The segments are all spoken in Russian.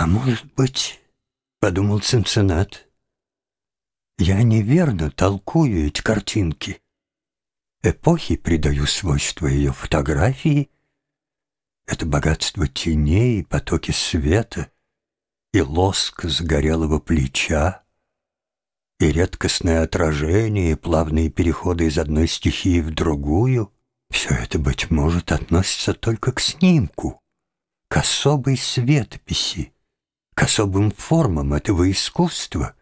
«А может быть, — подумал Цинциннат, — я неверно толкую эти картинки. Эпохи придаю свойства ее фотографии. Это богатство теней, потоки света и лоск загорелого плеча, и редкостное отражение, и плавные переходы из одной стихии в другую — все это, быть может, относится только к снимку, к особой светописи, к особым формам этого искусства.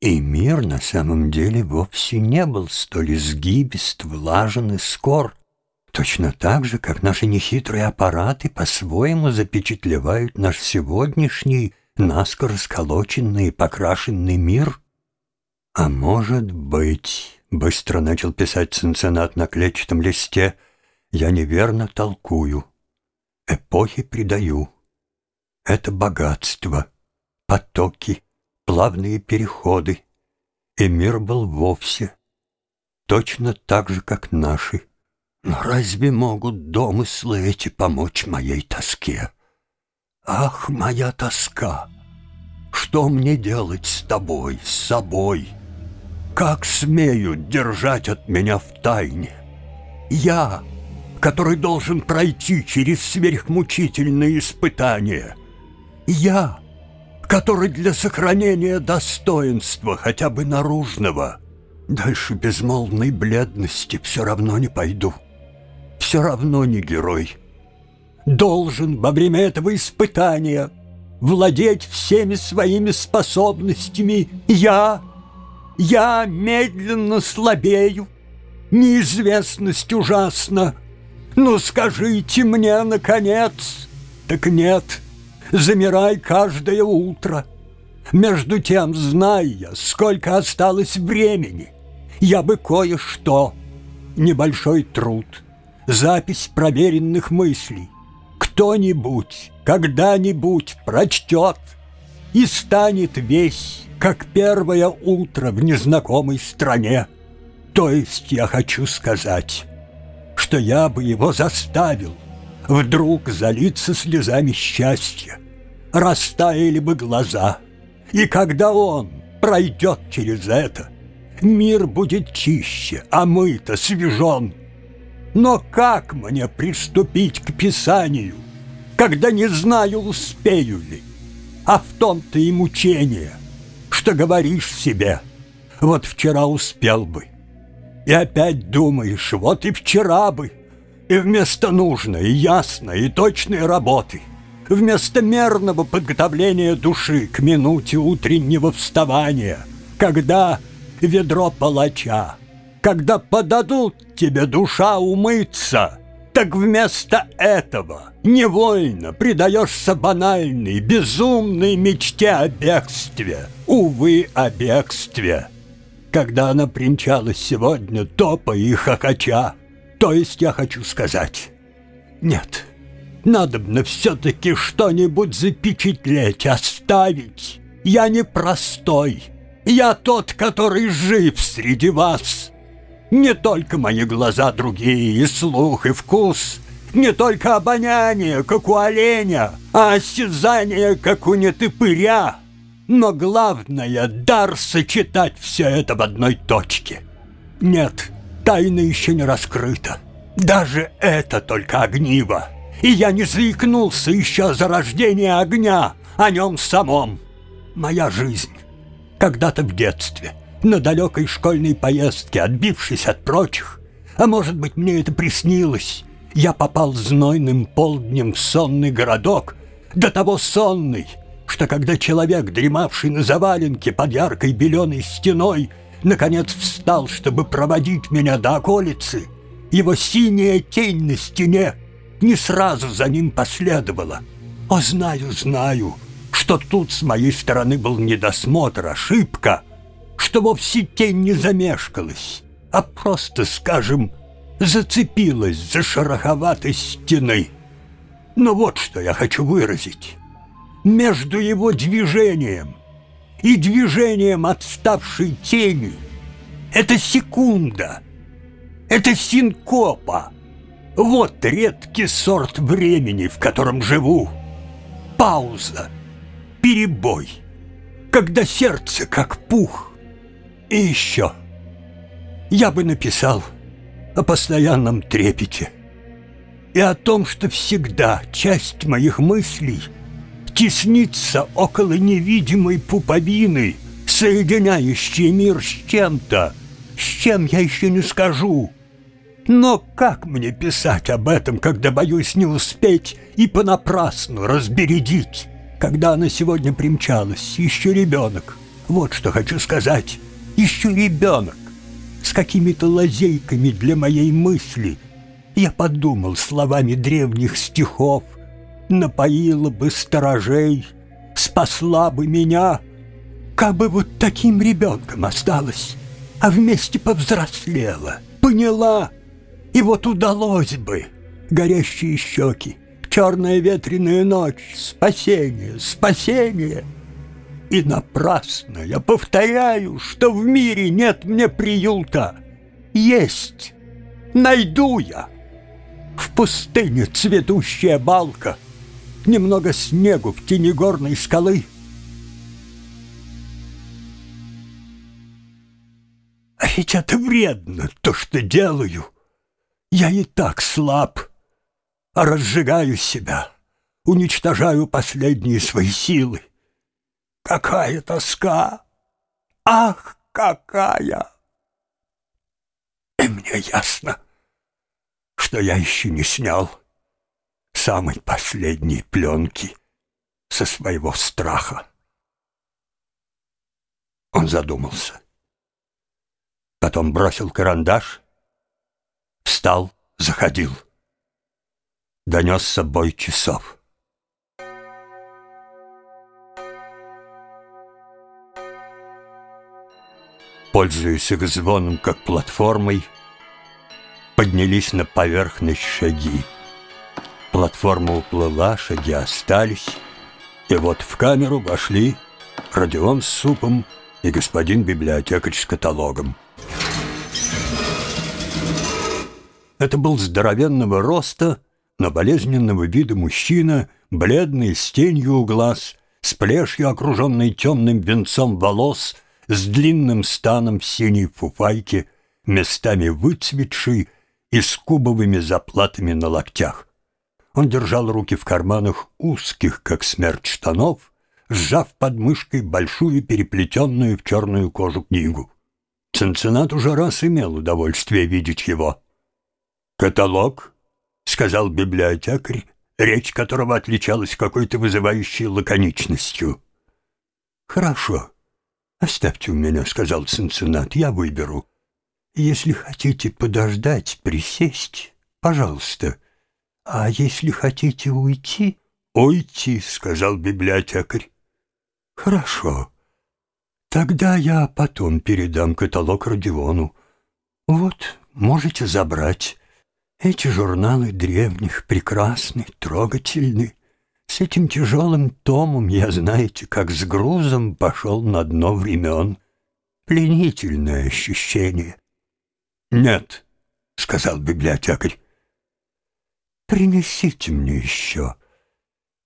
И мир на самом деле вовсе не был столь изгибист, влажен и скор, точно так же, как наши нехитрые аппараты по-своему запечатлевают наш сегодняшний, наскоро сколоченный и покрашенный мир. А может быть, быстро начал писать Цинциннат на клетчатом листе, я неверно толкую, эпохи придаю. Это богатство, потоки, плавные переходы, и мир был вовсе точно так же, как наши. Но разве могут домыслы эти помочь моей тоске? Ах, моя тоска! Что мне делать с тобой, с собой? Как смеют держать от меня в тайне? Я, который должен пройти через сверхмучительные испытания — я, который для сохранения достоинства, хотя бы наружного, дальше безмолвной бледности все равно не пойду. Все равно не герой. Должен во время этого испытания владеть всеми своими способностями. Я, я медленно слабею. Неизвестность ужасна. Ну скажите мне, наконец. Так нет, — замирай каждое утро. Между тем, зная, сколько осталось времени, я бы кое-что, небольшой труд, запись проверенных мыслей, кто-нибудь, когда-нибудь прочтет и станет весь, как первое утро в незнакомой стране. То есть я хочу сказать, что я бы его заставил вдруг залиться слезами счастья, растаяли бы глаза. И когда он пройдет через это, мир будет чище, а мы-то свежен. Но как мне приступить к писанию, когда не знаю, успею ли? А в том-то и мучение, что говоришь себе, вот вчера успел бы. И опять думаешь, вот и вчера бы, и вместо нужной, ясной и точной работы – вместо мерного подготовления души к минуте утреннего вставания, когда ведро палача, когда подадут тебе душа умыться, так вместо этого невольно предаешься банальной, безумной мечте о бегстве. Увы, о бегстве. Когда она примчалась сегодня, топа и хохоча, то есть я хочу сказать, нет, Надобно все-таки что-нибудь запечатлеть, оставить. Я не простой. Я тот, который жив среди вас. Не только мои глаза другие, и слух, и вкус. Не только обоняние, как у оленя, а осязание, как у нетыпыря. Но главное — дар сочетать все это в одной точке. Нет, тайна еще не раскрыта. Даже это только огниво и я не заикнулся еще о зарождении огня, о нем самом. Моя жизнь, когда-то в детстве, на далекой школьной поездке, отбившись от прочих, а может быть, мне это приснилось, я попал знойным полднем в сонный городок, до того сонный, что когда человек, дремавший на заваленке под яркой беленой стеной, наконец встал, чтобы проводить меня до околицы, его синяя тень на стене не сразу за ним последовала. О, знаю, знаю, что тут с моей стороны был недосмотр, ошибка, что вовсе тень не замешкалась, а просто, скажем, зацепилась за шероховатой стены. Но вот что я хочу выразить. Между его движением и движением отставшей тени это секунда, это синкопа. Вот редкий сорт времени, в котором живу. Пауза. перебой, когда сердце как пух. И еще я бы написал о постоянном трепете и о том, что всегда часть моих мыслей теснится около невидимой пуповины, соединяющей мир с чем-то, с чем я еще не скажу. Но как мне писать об этом, когда боюсь не успеть и понапрасну разбередить? Когда она сегодня примчалась, еще ребенок. Вот что хочу сказать. Еще ребенок. С какими-то лазейками для моей мысли. Я подумал словами древних стихов. Напоила бы сторожей, спасла бы меня. Как бы вот таким ребенком осталась, а вместе повзрослела, поняла — и вот удалось бы. Горящие щеки, черная ветреная ночь, спасение, спасение. И напрасно я повторяю, что в мире нет мне приюта. Есть, найду я. В пустыне цветущая балка, немного снегу в тени горной скалы. А ведь это вредно, то, что делаю. Я и так слаб, а разжигаю себя, уничтожаю последние свои силы. Какая тоска! Ах, какая! И мне ясно, что я еще не снял самой последней пленки со своего страха. Он задумался. Потом бросил карандаш Встал, заходил. Донесся бой часов. Пользуясь их звоном как платформой, поднялись на поверхность шаги. Платформа уплыла, шаги остались, и вот в камеру вошли Родион с супом и господин библиотекарь с каталогом. Это был здоровенного роста, но болезненного вида мужчина, бледный, с тенью у глаз, с плешью, окруженной темным венцом волос, с длинным станом в синей фуфайке, местами выцветший и с кубовыми заплатами на локтях. Он держал руки в карманах узких, как смерть штанов, сжав под мышкой большую переплетенную в черную кожу книгу. Ценцинат уже раз имел удовольствие видеть его. «Каталог», — сказал библиотекарь, речь которого отличалась какой-то вызывающей лаконичностью. «Хорошо, оставьте у меня», — сказал Цинциннат, — «я выберу. Если хотите подождать, присесть, пожалуйста. А если хотите уйти...» «Уйти», — сказал библиотекарь. «Хорошо. Тогда я потом передам каталог Родиону. Вот, можете забрать». Эти журналы древних прекрасны, трогательны. С этим тяжелым томом я, знаете, как с грузом пошел на дно времен. Пленительное ощущение. «Нет», — сказал библиотекарь, — «принесите мне еще.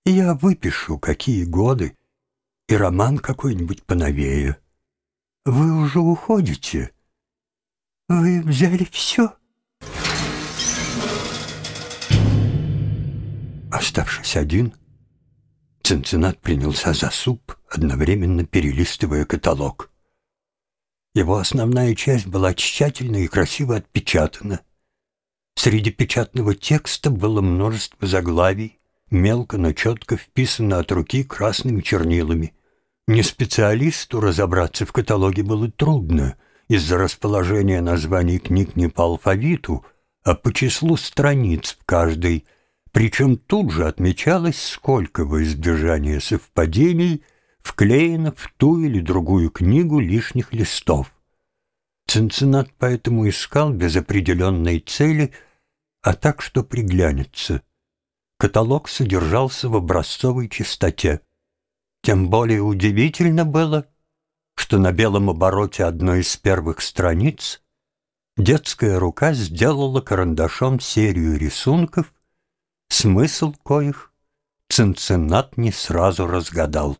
Я выпишу, какие годы, и роман какой-нибудь поновее. Вы уже уходите? Вы взяли все?» Оставшись один, Цинциннат принялся за суп, одновременно перелистывая каталог. Его основная часть была тщательно и красиво отпечатана. Среди печатного текста было множество заглавий, мелко, но четко вписано от руки красными чернилами. Не специалисту разобраться в каталоге было трудно из-за расположения названий книг не по алфавиту, а по числу страниц в каждой – причем тут же отмечалось, сколько во избежание совпадений вклеено в ту или другую книгу лишних листов. Цинциннат поэтому искал без определенной цели, а так, что приглянется. Каталог содержался в образцовой чистоте. Тем более удивительно было, что на белом обороте одной из первых страниц детская рука сделала карандашом серию рисунков, смысл коих Цинциннат не сразу разгадал.